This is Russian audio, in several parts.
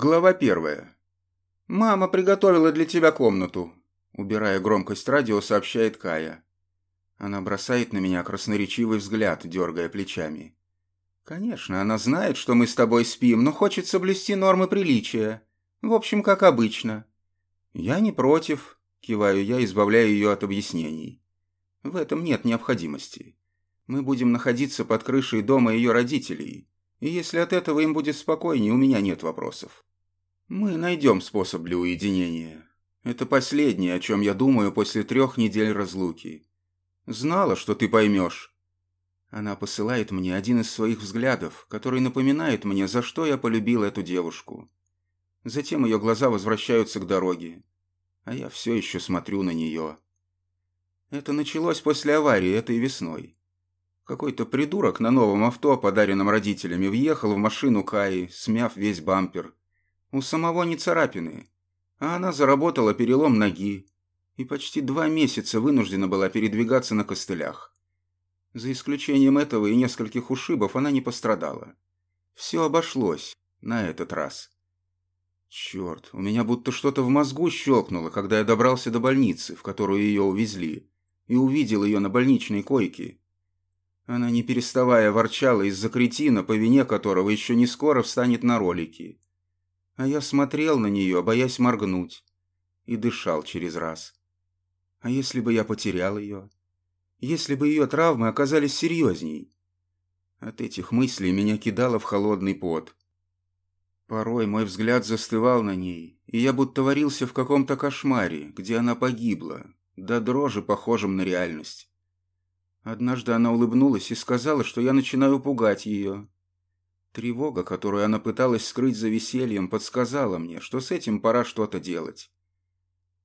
Глава первая. «Мама приготовила для тебя комнату», — убирая громкость радио, сообщает Кая. Она бросает на меня красноречивый взгляд, дергая плечами. «Конечно, она знает, что мы с тобой спим, но хочет соблюсти нормы приличия. В общем, как обычно». «Я не против», — киваю я, избавляя ее от объяснений. «В этом нет необходимости. Мы будем находиться под крышей дома ее родителей, и если от этого им будет спокойнее, у меня нет вопросов. Мы найдем способ для уединения. Это последнее, о чем я думаю после трех недель разлуки. Знала, что ты поймешь. Она посылает мне один из своих взглядов, который напоминает мне, за что я полюбил эту девушку. Затем ее глаза возвращаются к дороге, а я все еще смотрю на нее. Это началось после аварии этой весной. Какой-то придурок на новом авто, подаренном родителями, въехал в машину Каи, смяв весь бампер. У самого не царапины, а она заработала перелом ноги и почти два месяца вынуждена была передвигаться на костылях. За исключением этого и нескольких ушибов она не пострадала. Все обошлось на этот раз. Черт, у меня будто что-то в мозгу щелкнуло, когда я добрался до больницы, в которую ее увезли, и увидел ее на больничной койке, она не переставая ворчала из-за кретина, по вине которого еще не скоро встанет на ролики. А я смотрел на нее, боясь моргнуть, и дышал через раз. А если бы я потерял ее? Если бы ее травмы оказались серьезней? От этих мыслей меня кидало в холодный пот. Порой мой взгляд застывал на ней, и я будто варился в каком-то кошмаре, где она погибла, до дрожи похожим на реальность. Однажды она улыбнулась и сказала, что я начинаю пугать ее. Тревога, которую она пыталась скрыть за весельем, подсказала мне, что с этим пора что-то делать.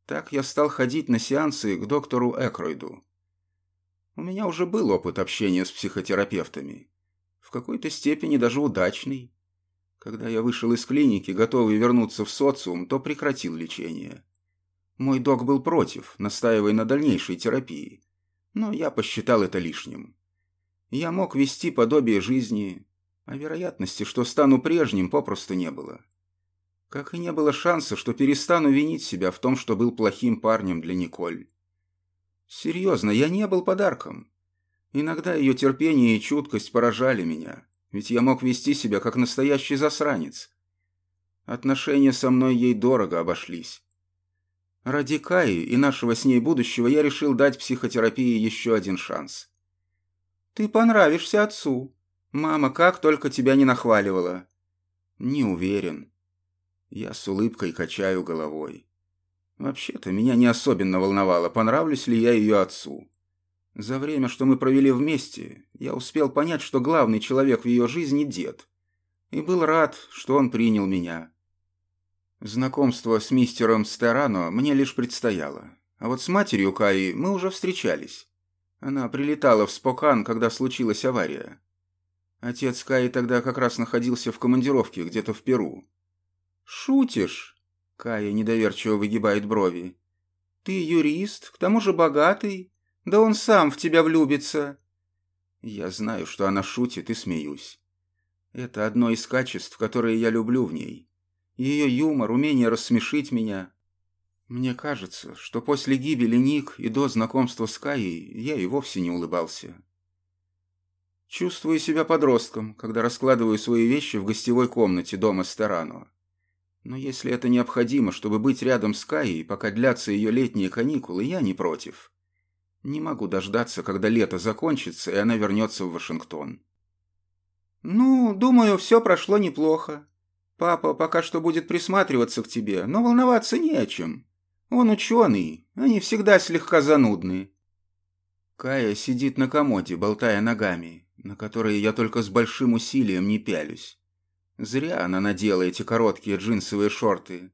Так я стал ходить на сеансы к доктору Экройду. У меня уже был опыт общения с психотерапевтами. В какой-то степени даже удачный. Когда я вышел из клиники, готовый вернуться в социум, то прекратил лечение. Мой док был против, настаивая на дальнейшей терапии но я посчитал это лишним. Я мог вести подобие жизни, а вероятности, что стану прежним, попросту не было. Как и не было шанса, что перестану винить себя в том, что был плохим парнем для Николь. Серьезно, я не был подарком. Иногда ее терпение и чуткость поражали меня, ведь я мог вести себя как настоящий засранец. Отношения со мной ей дорого обошлись. Ради Каи и нашего с ней будущего я решил дать психотерапии еще один шанс. «Ты понравишься отцу. Мама как только тебя не нахваливала». «Не уверен». Я с улыбкой качаю головой. Вообще-то меня не особенно волновало, понравлюсь ли я ее отцу. За время, что мы провели вместе, я успел понять, что главный человек в ее жизни – дед. И был рад, что он принял меня. Знакомство с мистером Стерано мне лишь предстояло. А вот с матерью Каи мы уже встречались. Она прилетала в Спокан, когда случилась авария. Отец Каи тогда как раз находился в командировке где-то в Перу. «Шутишь?» – Кая недоверчиво выгибает брови. «Ты юрист, к тому же богатый. Да он сам в тебя влюбится». Я знаю, что она шутит и смеюсь. Это одно из качеств, которые я люблю в ней. Ее юмор, умение рассмешить меня. Мне кажется, что после гибели Ник и до знакомства с Каей я и вовсе не улыбался. Чувствую себя подростком, когда раскладываю свои вещи в гостевой комнате дома Старано. Но если это необходимо, чтобы быть рядом с Каей, пока длятся ее летние каникулы, я не против. Не могу дождаться, когда лето закончится, и она вернется в Вашингтон. «Ну, думаю, все прошло неплохо», Папа пока что будет присматриваться к тебе, но волноваться не о чем. Он ученый, они всегда слегка занудны. Кая сидит на комоде, болтая ногами, на которые я только с большим усилием не пялюсь. Зря она надела эти короткие джинсовые шорты.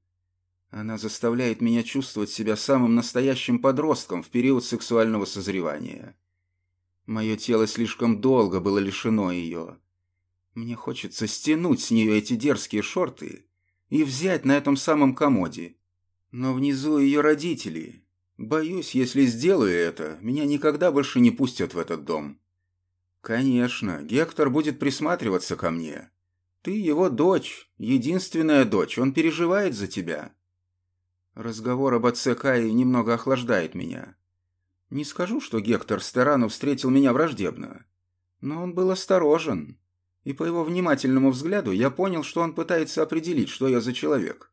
Она заставляет меня чувствовать себя самым настоящим подростком в период сексуального созревания. Мое тело слишком долго было лишено ее. Мне хочется стянуть с нее эти дерзкие шорты и взять на этом самом комоде. Но внизу ее родители. Боюсь, если сделаю это, меня никогда больше не пустят в этот дом. Конечно, Гектор будет присматриваться ко мне. Ты его дочь, единственная дочь, он переживает за тебя. Разговор об отце Каи немного охлаждает меня. Не скажу, что Гектор Стерану встретил меня враждебно, но он был осторожен, и по его внимательному взгляду я понял, что он пытается определить, что я за человек.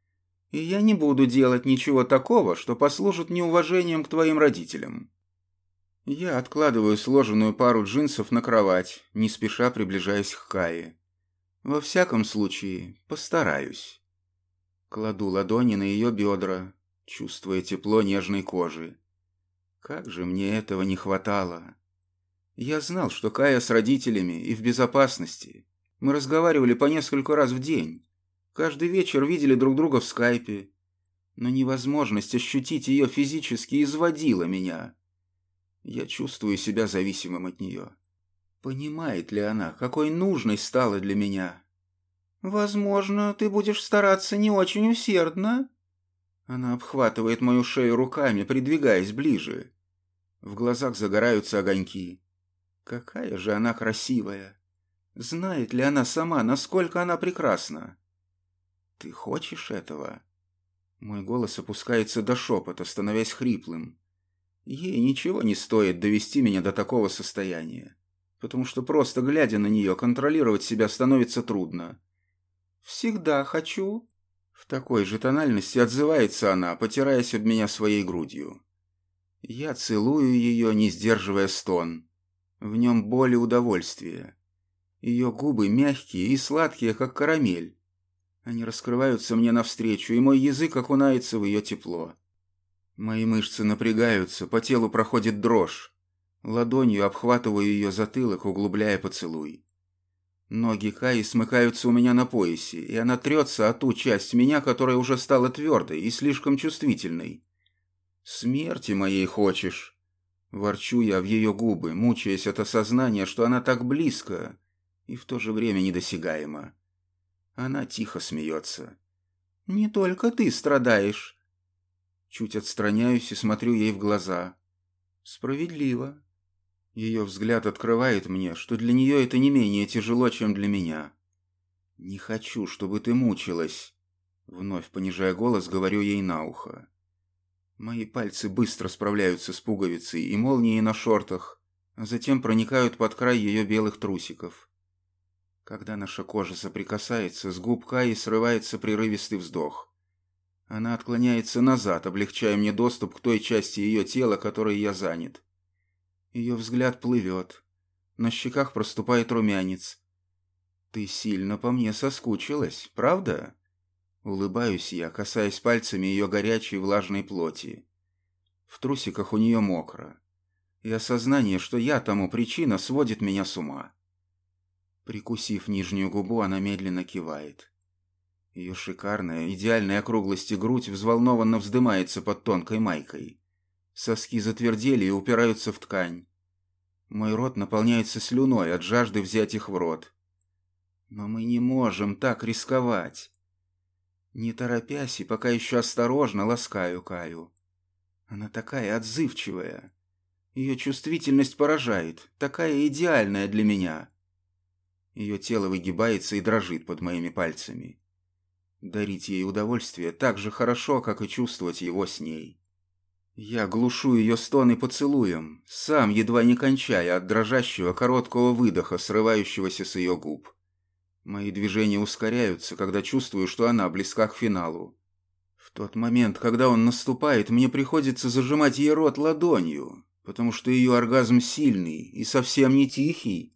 И я не буду делать ничего такого, что послужит неуважением к твоим родителям. Я откладываю сложенную пару джинсов на кровать, не спеша приближаясь к Кае. Во всяком случае, постараюсь. Кладу ладони на ее бедра, чувствуя тепло нежной кожи. Как же мне этого не хватало. Я знал, что Кая с родителями и в безопасности. Мы разговаривали по несколько раз в день. Каждый вечер видели друг друга в скайпе. Но невозможность ощутить ее физически изводила меня. Я чувствую себя зависимым от нее. Понимает ли она, какой нужной стала для меня? «Возможно, ты будешь стараться не очень усердно». Она обхватывает мою шею руками, придвигаясь ближе. В глазах загораются огоньки. Какая же она красивая! Знает ли она сама, насколько она прекрасна? «Ты хочешь этого?» Мой голос опускается до шепота, становясь хриплым. Ей ничего не стоит довести меня до такого состояния, потому что просто глядя на нее, контролировать себя становится трудно. «Всегда хочу». В такой же тональности отзывается она, потираясь об меня своей грудью. Я целую ее, не сдерживая стон. В нем боль и удовольствие. Ее губы мягкие и сладкие, как карамель. Они раскрываются мне навстречу, и мой язык окунается в ее тепло. Мои мышцы напрягаются, по телу проходит дрожь. Ладонью обхватываю ее затылок, углубляя поцелуй. Ноги Каи смыкаются у меня на поясе, и она трется о ту часть меня, которая уже стала твердой и слишком чувствительной. «Смерти моей хочешь?» Ворчу я в ее губы, мучаясь от осознания, что она так близко и в то же время недосягаема. Она тихо смеется. «Не только ты страдаешь. Чуть отстраняюсь и смотрю ей в глаза. Справедливо. Ее взгляд открывает мне, что для нее это не менее тяжело, чем для меня. «Не хочу, чтобы ты мучилась», — вновь понижая голос, говорю ей на ухо. Мои пальцы быстро справляются с пуговицей и молнией на шортах, а затем проникают под край ее белых трусиков. Когда наша кожа соприкасается, с губ Каи срывается прерывистый вздох. Она отклоняется назад, облегчая мне доступ к той части ее тела, которой я занят. Ее взгляд плывет. На щеках проступает румянец. «Ты сильно по мне соскучилась, правда?» Улыбаюсь я, касаясь пальцами ее горячей влажной плоти. В трусиках у нее мокро. И осознание, что я тому причина, сводит меня с ума. Прикусив нижнюю губу, она медленно кивает. Ее шикарная, идеальной округлости грудь взволнованно вздымается под тонкой майкой. Соски затвердели и упираются в ткань. Мой рот наполняется слюной от жажды взять их в рот. Но мы не можем так рисковать. Не торопясь и пока еще осторожно ласкаю Каю. Она такая отзывчивая. Ее чувствительность поражает, такая идеальная для меня. Ее тело выгибается и дрожит под моими пальцами. Дарить ей удовольствие так же хорошо, как и чувствовать его с ней. Я глушу ее стоны поцелуем, сам едва не кончая от дрожащего короткого выдоха, срывающегося с ее губ. Мои движения ускоряются, когда чувствую, что она близка к финалу. В тот момент, когда он наступает, мне приходится зажимать ей рот ладонью, потому что ее оргазм сильный и совсем не тихий.